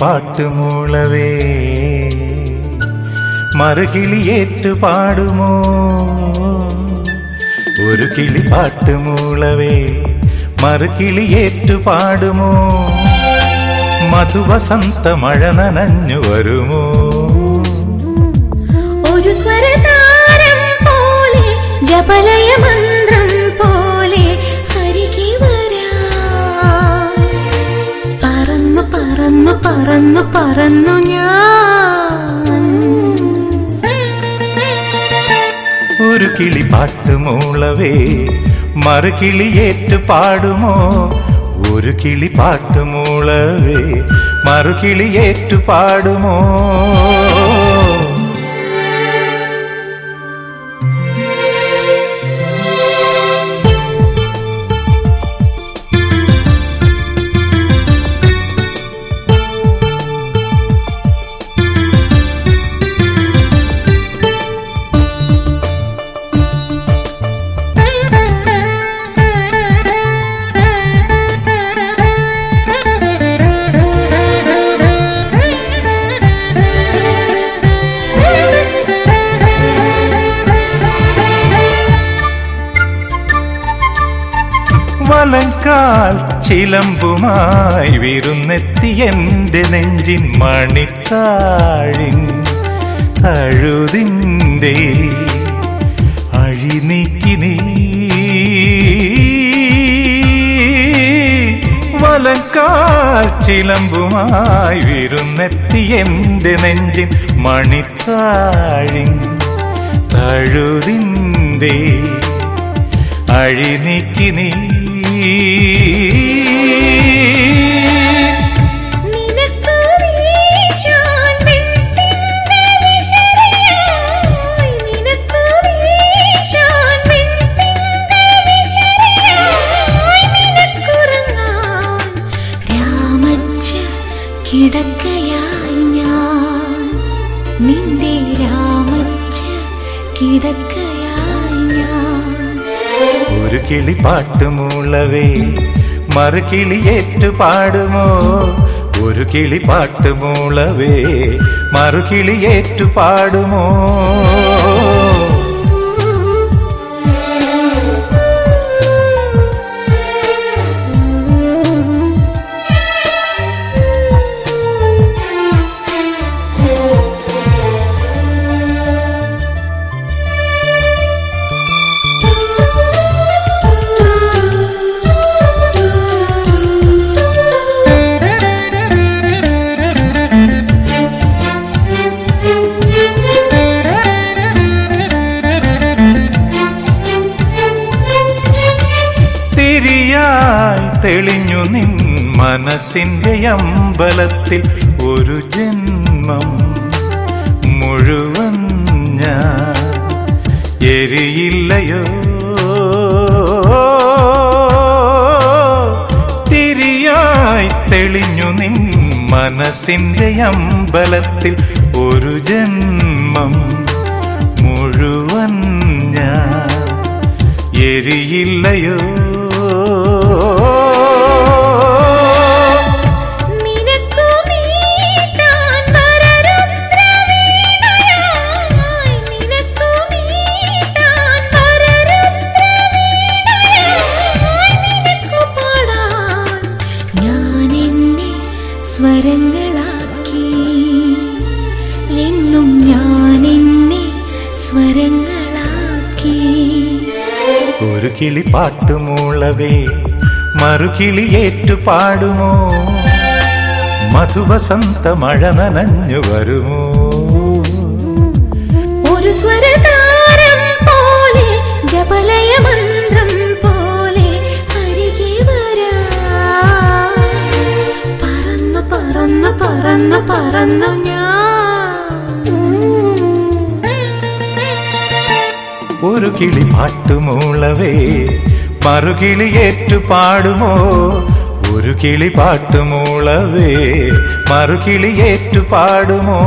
പാട്ടുമൂളവേ. മറുകിളിയേറ്റു പാടുമോ ഒരു കിളി പാട്ടുമൂളവേ. മറുകിളിയേറ്റു പാടുമോ മധുവസന്ത മഴ നനഞ്ഞു വരുമോ? ഒരു സ്വരതാരം പോലെ ജപലയ പറന്നു പറന്നു ഞാൻ. ഒരു കിളി പാട്ടുമൂളവേ മറുകിളിയേറ്റു പാടുമോ? ഒരു കിളി പാട്ടുമൂളവേ മറുകിളിയേറ്റു പാടുമോ? വലങ്കാൽ ചിലമ്പുമായി വിരുന്നെത്തി എന്റെ നെഞ്ചിൻ മണിത്താഴിൻ അഴുതിന്റെ അഴിനീക്കി നീ. വലങ്കാൽ ചിലമ്പുമായി വിരുന്നെത്തി എന്റെ നെഞ്ചിൻ മണിത്താഴി തഴുതിന്റെ അഴിനീക്കി നീ. കിടക്കയായി ഞാൻ. നിന്റെ രാമച്ച കിടക്കയായി ഞാൻ ഒരു കിളി പാട്ടുമൂളവേ മറുകിളിയേറ്റു പാടുമോ ഒരു കിളി പാട്ടുമൂളവേ മറുകിളിയേറ്റു പാടുമോ തെളിഞ്ഞു നിൻ മനസ്സിന്റെ അമ്പലത്തിൽ ഒരു ജന്മം മുഴുവൻ ഞാൻ എരിയില്ലയോ? തിരിയായി തെളിഞ്ഞു നിൻ മനസ്സിന്റെ അമ്പലത്തിൽ ഒരു ജന്മം മുഴുവൻ ഞാൻ എരിയില്ലയോ? സ്വരങ്ങളാക്കി. എന്നും ഞാൻ എന്നെ സ്വരങ്ങളാക്കി. ഒരു കിളി പാട്ടുമൂളവേ മറുകിളിയേറ്റു പാടുമോ മധുവസന്ത മഴ നനഞ്ഞു വരുമോ? ഒരു സ്വരതാരം പറന്നു പറന്നു ഞാൻ. ഒരു കിളി പാട്ടുമൂളവേ മറുകിളിയേറ്റു പാടുമോ ഒരു കിളി പാട്ടുമൂളവേ മറുകിളിയേറ്റു പാടുമോ